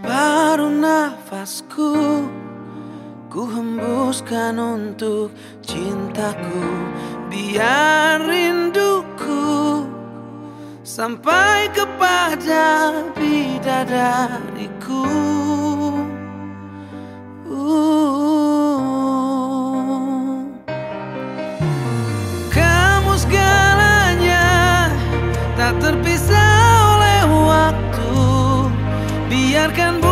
Baru nafasku Ku hembuskan untuk cintaku. Biar rinduku Sampai kepada bidadariku. dengarkan bu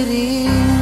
diri